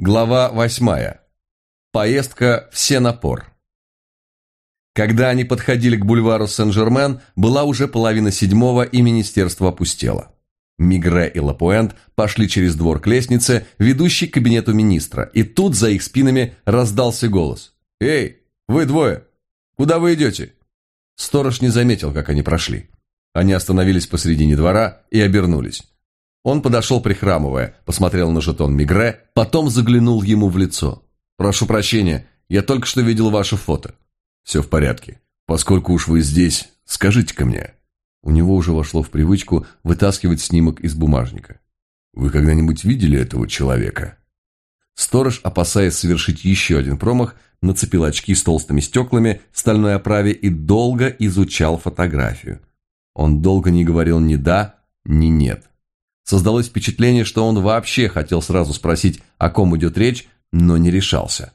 Глава восьмая. Поездка в Сенапор. Когда они подходили к бульвару Сен-Жермен, была уже половина седьмого, и министерство опустело. Мигре и Лапуэнт пошли через двор к лестнице, ведущей к кабинету министра, и тут за их спинами раздался голос. «Эй, вы двое! Куда вы идете?» Сторож не заметил, как они прошли. Они остановились посредине двора и обернулись. Он подошел, прихрамывая, посмотрел на жетон Мигре, потом заглянул ему в лицо. «Прошу прощения, я только что видел ваше фото». «Все в порядке. Поскольку уж вы здесь, скажите-ка мне». У него уже вошло в привычку вытаскивать снимок из бумажника. «Вы когда-нибудь видели этого человека?» Сторож, опасаясь совершить еще один промах, нацепил очки с толстыми стеклами в стальной оправе и долго изучал фотографию. Он долго не говорил ни «да», ни «нет». Создалось впечатление, что он вообще хотел сразу спросить, о ком идет речь, но не решался.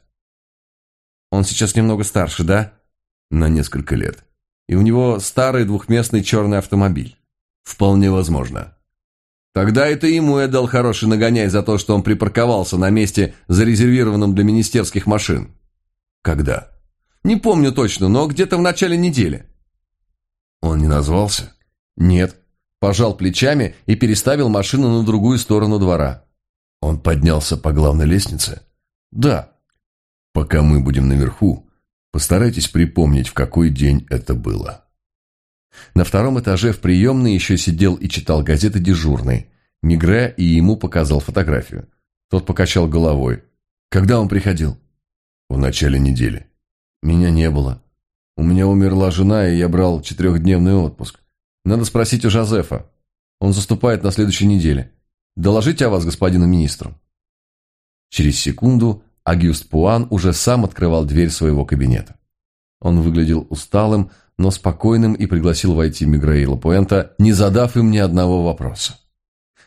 «Он сейчас немного старше, да?» «На несколько лет. И у него старый двухместный черный автомобиль». «Вполне возможно». «Тогда это ему я дал хороший нагоняй за то, что он припарковался на месте, зарезервированном для министерских машин». «Когда?» «Не помню точно, но где-то в начале недели». «Он не назвался?» «Нет пожал плечами и переставил машину на другую сторону двора. Он поднялся по главной лестнице? Да. Пока мы будем наверху, постарайтесь припомнить, в какой день это было. На втором этаже в приемной еще сидел и читал газеты дежурный. Мигре и ему показал фотографию. Тот покачал головой. Когда он приходил? В начале недели. Меня не было. У меня умерла жена, и я брал четырехдневный отпуск. Надо спросить у Жозефа. Он заступает на следующей неделе. Доложите о вас господину министру. Через секунду Агюст Пуан уже сам открывал дверь своего кабинета. Он выглядел усталым, но спокойным и пригласил войти Мигре и Лапуэнта, не задав им ни одного вопроса.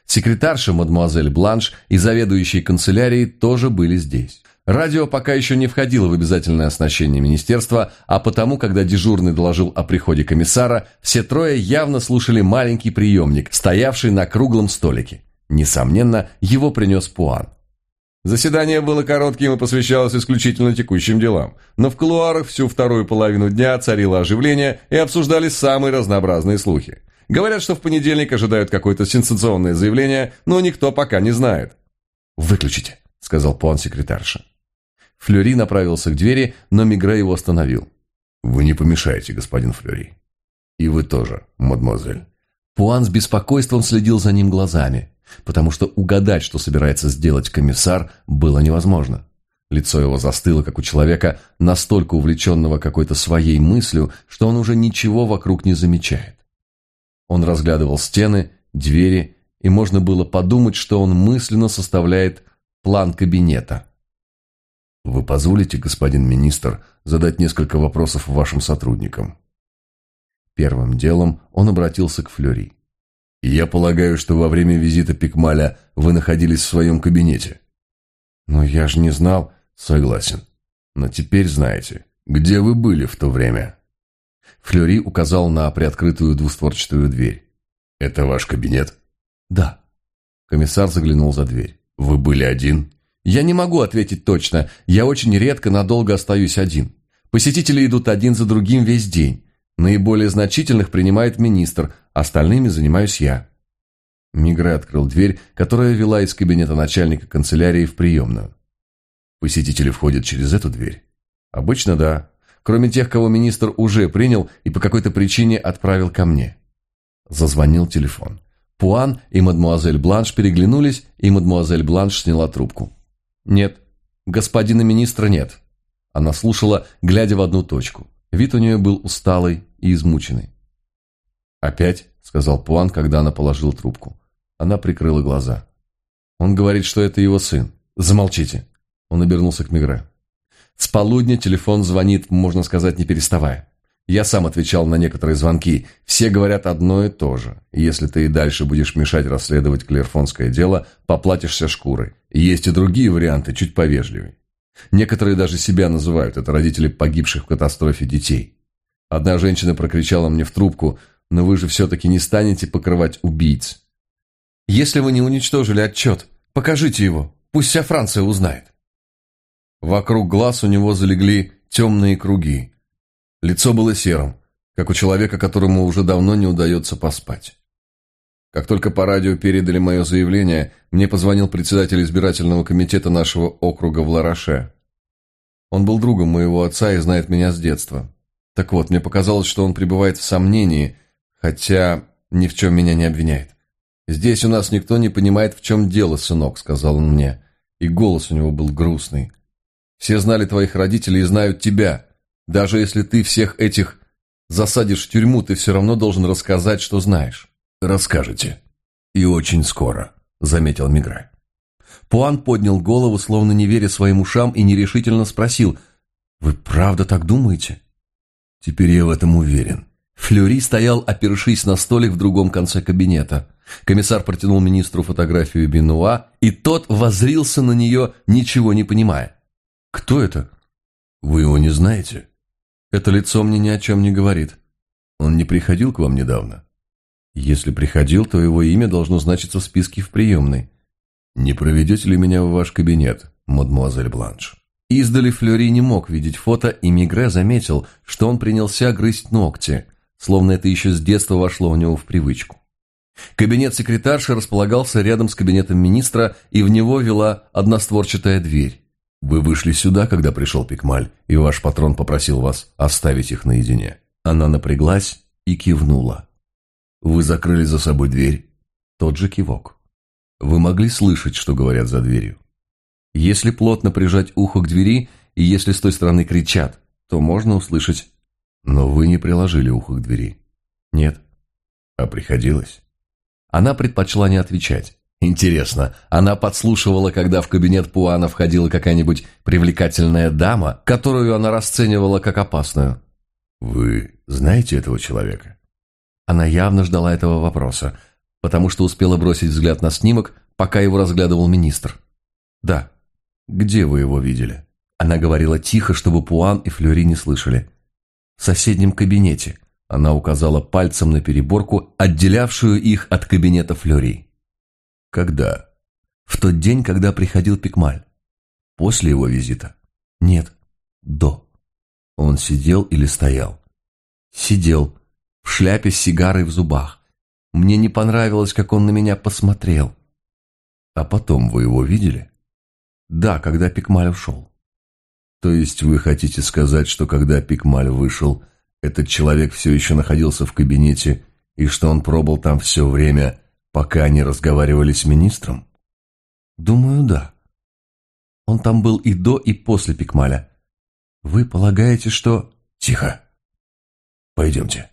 Секретарша мадемуазель Бланш и заведующий канцелярией тоже были здесь. Радио пока еще не входило в обязательное оснащение министерства, а потому, когда дежурный доложил о приходе комиссара, все трое явно слушали маленький приемник, стоявший на круглом столике. Несомненно, его принес Пуан. Заседание было коротким и посвящалось исключительно текущим делам, но в кулуарах всю вторую половину дня царило оживление и обсуждались самые разнообразные слухи. Говорят, что в понедельник ожидают какое-то сенсационное заявление, но никто пока не знает. «Выключите», — сказал Пуан секретарша. Флюри направился к двери, но Мигре его остановил. «Вы не помешаете, господин Флюри. И вы тоже, мадемуазель». Пуан с беспокойством следил за ним глазами, потому что угадать, что собирается сделать комиссар, было невозможно. Лицо его застыло, как у человека, настолько увлеченного какой-то своей мыслью, что он уже ничего вокруг не замечает. Он разглядывал стены, двери, и можно было подумать, что он мысленно составляет план кабинета. Вы позволите, господин министр, задать несколько вопросов вашим сотрудникам? Первым делом он обратился к Флюри. Я полагаю, что во время визита Пикмаля вы находились в своем кабинете. Но я же не знал. Согласен. Но теперь знаете, где вы были в то время. Флюри указал на приоткрытую двустворчатую дверь. Это ваш кабинет? Да. Комиссар заглянул за дверь. Вы были один? Я не могу ответить точно. Я очень редко надолго остаюсь один. Посетители идут один за другим весь день. Наиболее значительных принимает министр, остальными занимаюсь я. Мигре открыл дверь, которая вела из кабинета начальника канцелярии в приемную. Посетители входят через эту дверь? Обычно да. Кроме тех, кого министр уже принял и по какой-то причине отправил ко мне. Зазвонил телефон. Пуан и мадмуазель Бланш переглянулись, и мадмуазель Бланш сняла трубку. «Нет, господина министра нет». Она слушала, глядя в одну точку. Вид у нее был усталый и измученный. «Опять?» — сказал Пуан, когда она положила трубку. Она прикрыла глаза. «Он говорит, что это его сын. Замолчите!» Он обернулся к Мигре. С полудня телефон звонит, можно сказать, не переставая. Я сам отвечал на некоторые звонки. Все говорят одно и то же. Если ты и дальше будешь мешать расследовать клерфонское дело, поплатишься шкурой. Есть и другие варианты, чуть повежливее. Некоторые даже себя называют, это родители погибших в катастрофе детей. Одна женщина прокричала мне в трубку, но вы же все-таки не станете покрывать убийц. Если вы не уничтожили отчет, покажите его. Пусть вся Франция узнает. Вокруг глаз у него залегли темные круги. Лицо было серым, как у человека, которому уже давно не удается поспать. Как только по радио передали мое заявление, мне позвонил председатель избирательного комитета нашего округа в Лараше. Он был другом моего отца и знает меня с детства. Так вот, мне показалось, что он пребывает в сомнении, хотя ни в чем меня не обвиняет. «Здесь у нас никто не понимает, в чем дело, сынок», — сказал он мне. И голос у него был грустный. «Все знали твоих родителей и знают тебя. Даже если ты всех этих засадишь в тюрьму, ты все равно должен рассказать, что знаешь». «Расскажете. И очень скоро», — заметил Мигре. Пуан поднял голову, словно не веря своим ушам, и нерешительно спросил, «Вы правда так думаете?» «Теперь я в этом уверен». Флюри стоял, опершись на столик в другом конце кабинета. Комиссар протянул министру фотографию Бенуа, и тот возрился на нее, ничего не понимая. «Кто это?» «Вы его не знаете?» «Это лицо мне ни о чем не говорит». «Он не приходил к вам недавно?» «Если приходил, то его имя должно значиться в списке в приемной». «Не проведете ли меня в ваш кабинет, мадемуазель Бланш?» Издали Флюри не мог видеть фото, и Мигре заметил, что он принялся грызть ногти, словно это еще с детства вошло у него в привычку. Кабинет секретарши располагался рядом с кабинетом министра, и в него вела одностворчатая дверь. «Вы вышли сюда, когда пришел Пикмаль, и ваш патрон попросил вас оставить их наедине». Она напряглась и кивнула. «Вы закрыли за собой дверь?» Тот же кивок. «Вы могли слышать, что говорят за дверью?» Если плотно прижать ухо к двери, и если с той стороны кричат, то можно услышать. Но вы не приложили ухо к двери. Нет. А приходилось? Она предпочла не отвечать. Интересно, она подслушивала, когда в кабинет Пуана входила какая-нибудь привлекательная дама, которую она расценивала как опасную. Вы знаете этого человека? Она явно ждала этого вопроса, потому что успела бросить взгляд на снимок, пока его разглядывал министр. Да. Где вы его видели? Она говорила тихо, чтобы Пуан и Флюри не слышали. В соседнем кабинете. Она указала пальцем на переборку, отделявшую их от кабинета Флюри. Когда? В тот день, когда приходил Пикмаль. После его визита? Нет, до. Он сидел или стоял? Сидел, в шляпе с сигарой в зубах. Мне не понравилось, как он на меня посмотрел. А потом вы его видели? Да, когда Пикмаль ушел. То есть вы хотите сказать, что когда Пикмаль вышел, этот человек все еще находился в кабинете, и что он пробыл там все время, пока они разговаривали с министром? Думаю, да. Он там был и до, и после Пикмаля. Вы полагаете, что... Тихо. Пойдемте.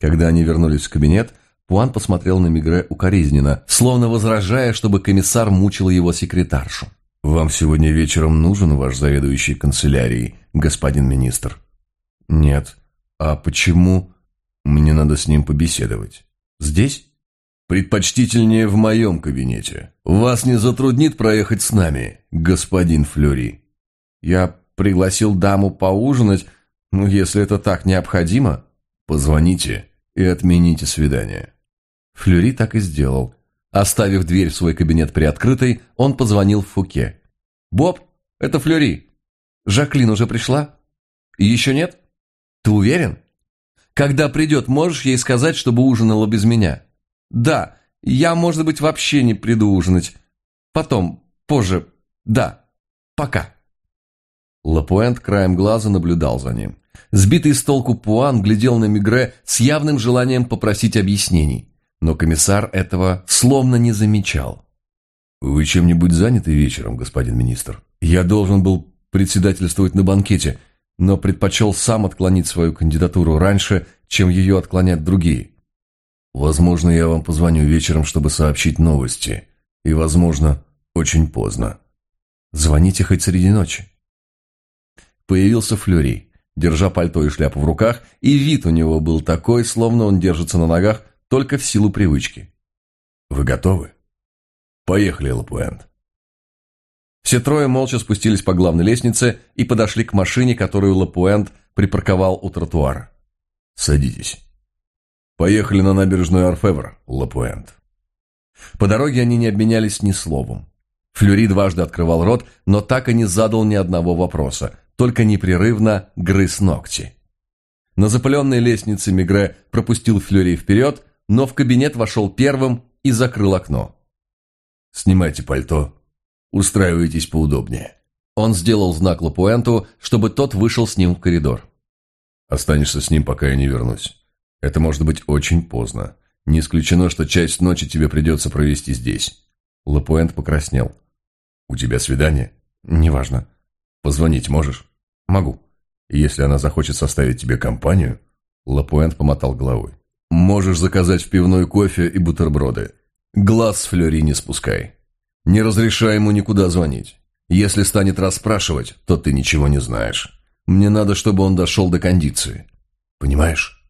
Когда они вернулись в кабинет, Пуан посмотрел на Мигре укоризненно, словно возражая, чтобы комиссар мучил его секретаршу. «Вам сегодня вечером нужен ваш заведующий канцелярией, господин министр?» «Нет. А почему?» «Мне надо с ним побеседовать». «Здесь?» «Предпочтительнее в моем кабинете. Вас не затруднит проехать с нами, господин Флюри?» «Я пригласил даму поужинать, ну, если это так необходимо». «Позвоните и отмените свидание». Флюри так и сделал. Оставив дверь в свой кабинет приоткрытой, он позвонил в Фуке. «Боб, это Флюри. Жаклин уже пришла? Еще нет? Ты уверен? Когда придет, можешь ей сказать, чтобы ужинала без меня? Да, я, может быть, вообще не приду ужинать. Потом, позже. Да, пока». Лапуэнт краем глаза наблюдал за ним. Сбитый с толку Пуан глядел на Мигре с явным желанием попросить объяснений но комиссар этого словно не замечал. «Вы чем-нибудь заняты вечером, господин министр?» «Я должен был председательствовать на банкете, но предпочел сам отклонить свою кандидатуру раньше, чем ее отклонят другие». «Возможно, я вам позвоню вечером, чтобы сообщить новости. И, возможно, очень поздно». «Звоните хоть среди ночи». Появился Флюри, держа пальто и шляпу в руках, и вид у него был такой, словно он держится на ногах, только в силу привычки. «Вы готовы?» «Поехали, Лапуэнт». Все трое молча спустились по главной лестнице и подошли к машине, которую Лапуэнт припарковал у тротуара. «Садитесь». «Поехали на набережную Арфевр, Лапуэнт». По дороге они не обменялись ни словом. Флюри дважды открывал рот, но так и не задал ни одного вопроса, только непрерывно грыз ногти. На запыленной лестнице Мигре пропустил Флюри вперед, но в кабинет вошел первым и закрыл окно. «Снимайте пальто. Устраивайтесь поудобнее». Он сделал знак Лапуэнту, чтобы тот вышел с ним в коридор. «Останешься с ним, пока я не вернусь. Это может быть очень поздно. Не исключено, что часть ночи тебе придется провести здесь». Лапуэнт покраснел. «У тебя свидание?» «Неважно. Позвонить можешь?» «Могу». «Если она захочет составить тебе компанию?» Лапуэнт помотал головой. «Можешь заказать в пивной кофе и бутерброды. Глаз с Флёри не спускай. Не разрешай ему никуда звонить. Если станет расспрашивать, то ты ничего не знаешь. Мне надо, чтобы он дошел до кондиции. Понимаешь?»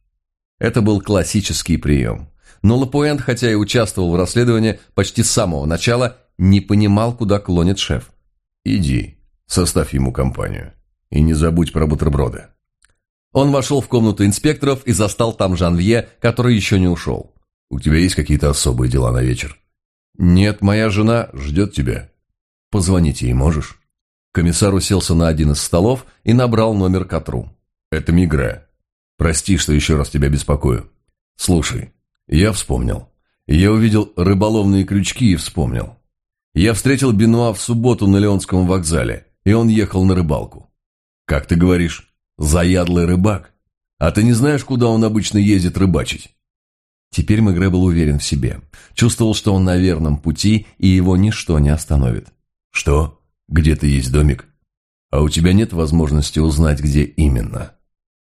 Это был классический прием. Но Лапуэнт, хотя и участвовал в расследовании почти с самого начала, не понимал, куда клонит шеф. «Иди, составь ему компанию. И не забудь про бутерброды». Он вошел в комнату инспекторов и застал там Жанвье, который еще не ушел. «У тебя есть какие-то особые дела на вечер?» «Нет, моя жена ждет тебя». «Позвонить ей можешь?» Комиссар уселся на один из столов и набрал номер Катру. «Это Мигре. Прости, что еще раз тебя беспокою. Слушай, я вспомнил. Я увидел рыболовные крючки и вспомнил. Я встретил Бенуа в субботу на Леонском вокзале, и он ехал на рыбалку. Как ты говоришь, заядлый рыбак? А ты не знаешь, куда он обычно ездит рыбачить? Теперь Мегре был уверен в себе. Чувствовал, что он на верном пути, и его ничто не остановит. Что? Где-то есть домик? А у тебя нет возможности узнать, где именно?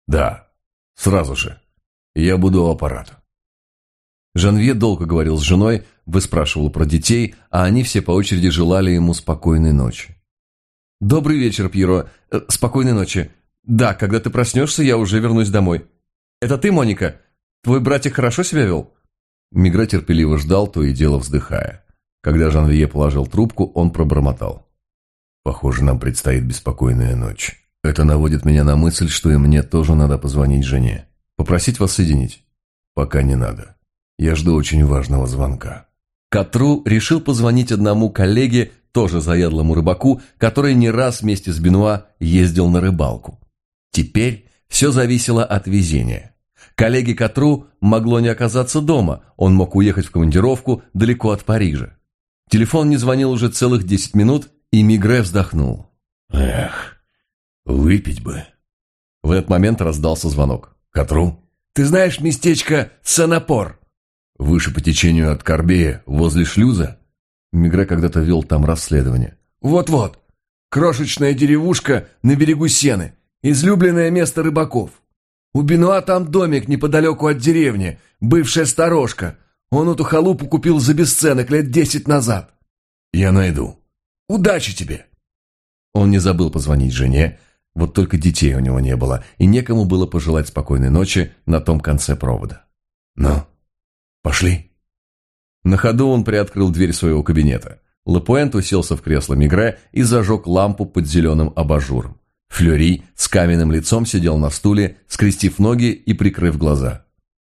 Да, сразу же. Я буду у аппарата. Жанвье долго говорил с женой, выспрашивал про детей, а они все по очереди желали ему спокойной ночи. «Добрый вечер, Пьеро. Э, спокойной ночи. Да, когда ты проснешься, я уже вернусь домой. Это ты, Моника? Твой братик хорошо себя вел?» Мигра терпеливо ждал, то и дело вздыхая. Когда Жанвье положил трубку, он пробормотал. «Похоже, нам предстоит беспокойная ночь. Это наводит меня на мысль, что и мне тоже надо позвонить жене. Попросить вас соединить? Пока не надо. Я жду очень важного звонка. Катру решил позвонить одному коллеге, тоже заядлому рыбаку, который не раз вместе с Бенуа ездил на рыбалку. Теперь все зависело от везения. Коллеге Катру могло не оказаться дома, он мог уехать в командировку далеко от Парижа. Телефон не звонил уже целых десять минут, и Мигре вздохнул. «Эх, выпить бы». В этот момент раздался звонок. «Катру?» «Ты знаешь местечко Санапор?» Выше по течению от Корбея, возле шлюза? Мигре когда-то вел там расследование. Вот-вот. Крошечная деревушка на берегу Сены. Излюбленное место рыбаков. У Бенуа там домик неподалеку от деревни, бывшая сторожка. Он эту халупу купил за бесценок лет десять назад. Я найду. Удачи тебе. Он не забыл позвонить жене, вот только детей у него не было, и некому было пожелать спокойной ночи на том конце провода. Но Пошли». На ходу он приоткрыл дверь своего кабинета. Лапуэнт уселся в кресло Мигре и зажег лампу под зеленым абажуром. Флюри с каменным лицом сидел на стуле, скрестив ноги и прикрыв глаза.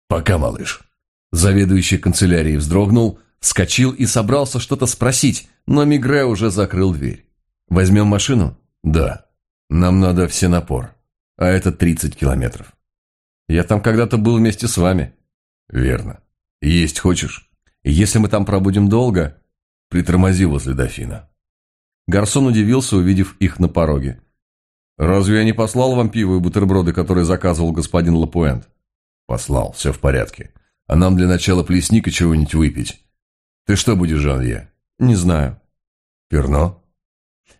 «Пока, малыш». Заведующий канцелярией вздрогнул, вскочил и собрался что-то спросить, но Мигре уже закрыл дверь. «Возьмем машину?» «Да. Нам надо все напор. А это 30 километров». «Я там когда-то был вместе с вами». «Верно. «Есть хочешь? Если мы там пробудем долго...» «Притормози возле дофина». Гарсон удивился, увидев их на пороге. «Разве я не послал вам пиво и бутерброды, которые заказывал господин Лапуэнт?» «Послал, все в порядке. А нам для начала плесник и чего-нибудь выпить. Ты что будешь, Жанвье?» «Не знаю». «Перно?»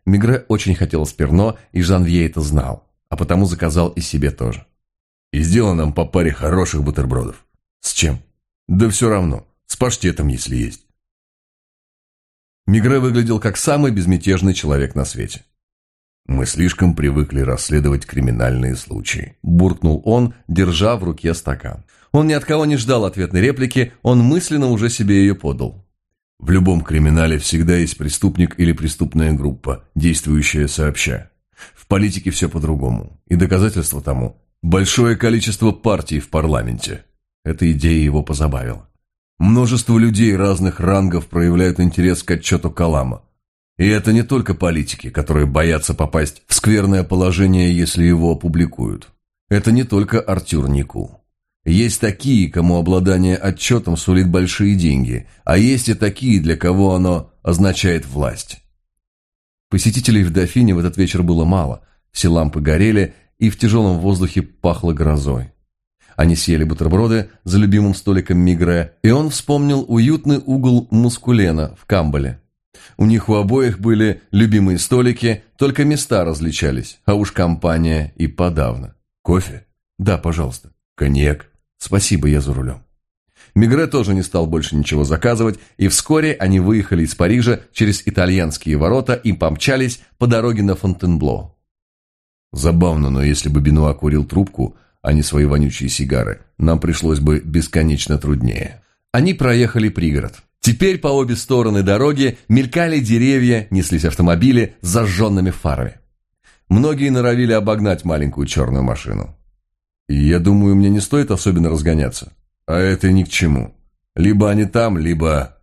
Мигре очень хотелось перно, и Жанвье это знал, а потому заказал и себе тоже. «И сделал нам по паре хороших бутербродов». «С чем?» Да все равно, с паштетом, если есть. Мигре выглядел как самый безмятежный человек на свете. «Мы слишком привыкли расследовать криминальные случаи», – буркнул он, держа в руке стакан. Он ни от кого не ждал ответной реплики, он мысленно уже себе ее подал. «В любом криминале всегда есть преступник или преступная группа, действующая сообща. В политике все по-другому, и доказательство тому – большое количество партий в парламенте». Эта идея его позабавила. Множество людей разных рангов проявляют интерес к отчету Калама. И это не только политики, которые боятся попасть в скверное положение, если его опубликуют. Это не только Артюр Нику. Есть такие, кому обладание отчетом сулит большие деньги, а есть и такие, для кого оно означает власть. Посетителей в Дофине в этот вечер было мало, все лампы горели, и в тяжелом воздухе пахло грозой. Они съели бутерброды за любимым столиком Мигре, и он вспомнил уютный угол Мускулена в Камбале. У них у обоих были любимые столики, только места различались, а уж компания и подавно. Кофе? Да, пожалуйста. Коньяк? Спасибо, я за рулем. Мигре тоже не стал больше ничего заказывать, и вскоре они выехали из Парижа через итальянские ворота и помчались по дороге на Фонтенбло. Забавно, но если бы Бенуа курил трубку, а не свои вонючие сигары, нам пришлось бы бесконечно труднее. Они проехали пригород. Теперь по обе стороны дороги мелькали деревья, неслись автомобили с зажженными фарами. Многие норовили обогнать маленькую черную машину. Я думаю, мне не стоит особенно разгоняться. А это ни к чему. Либо они там, либо...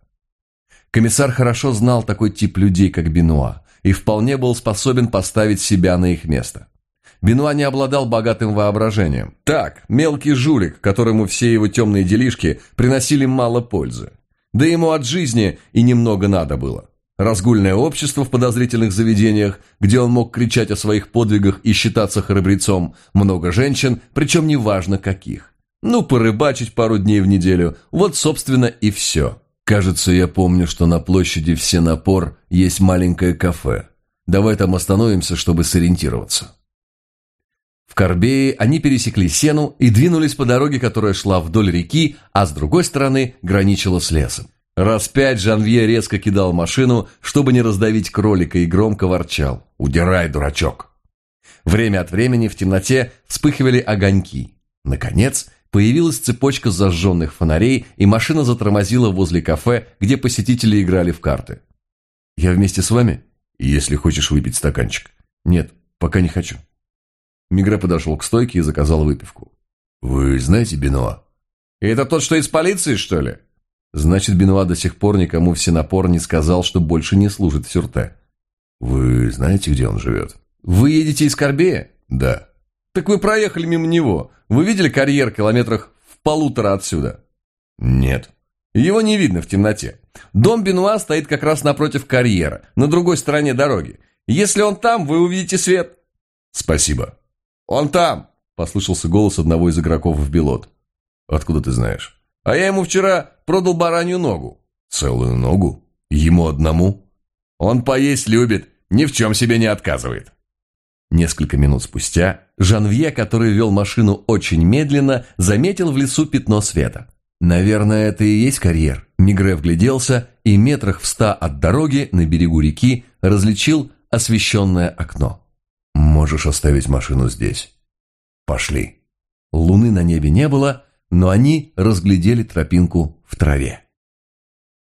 Комиссар хорошо знал такой тип людей, как Бенуа, и вполне был способен поставить себя на их место. Бенуа не обладал богатым воображением. Так, мелкий жулик, которому все его темные делишки приносили мало пользы. Да ему от жизни и немного надо было. Разгульное общество в подозрительных заведениях, где он мог кричать о своих подвигах и считаться храбрецом, много женщин, причем неважно каких. Ну, порыбачить пару дней в неделю, вот, собственно, и все. Кажется, я помню, что на площади Все напор есть маленькое кафе. Давай там остановимся, чтобы сориентироваться. В Корбее они пересекли Сену и двинулись по дороге, которая шла вдоль реки, а с другой стороны граничила с лесом. Раз пять Жанвье резко кидал машину, чтобы не раздавить кролика, и громко ворчал. «Удирай, дурачок!» Время от времени в темноте вспыхивали огоньки. Наконец, появилась цепочка зажженных фонарей, и машина затормозила возле кафе, где посетители играли в карты. «Я вместе с вами?» «Если хочешь выпить стаканчик». «Нет, пока не хочу». Мигре подошел к стойке и заказал выпивку. «Вы знаете Бенуа?» «Это тот, что из полиции, что ли?» Значит, Бенуа до сих пор никому все напор не сказал, что больше не служит в Сюрте. «Вы знаете, где он живет?» «Вы едете из Корбея?» «Да». «Так вы проехали мимо него. Вы видели карьер километрах в полутора отсюда?» «Нет». «Его не видно в темноте. Дом Бенуа стоит как раз напротив карьера, на другой стороне дороги. Если он там, вы увидите свет». «Спасибо». «Он там!» – послышался голос одного из игроков в Белот. «Откуда ты знаешь?» «А я ему вчера продал баранью ногу». «Целую ногу? Ему одному?» «Он поесть любит, ни в чем себе не отказывает». Несколько минут спустя Жанвье, который вел машину очень медленно, заметил в лесу пятно света. Наверное, это и есть карьер. Мигре вгляделся и метрах в ста от дороги на берегу реки различил освещенное окно. Можешь оставить машину здесь. Пошли. Луны на небе не было, но они разглядели тропинку в траве.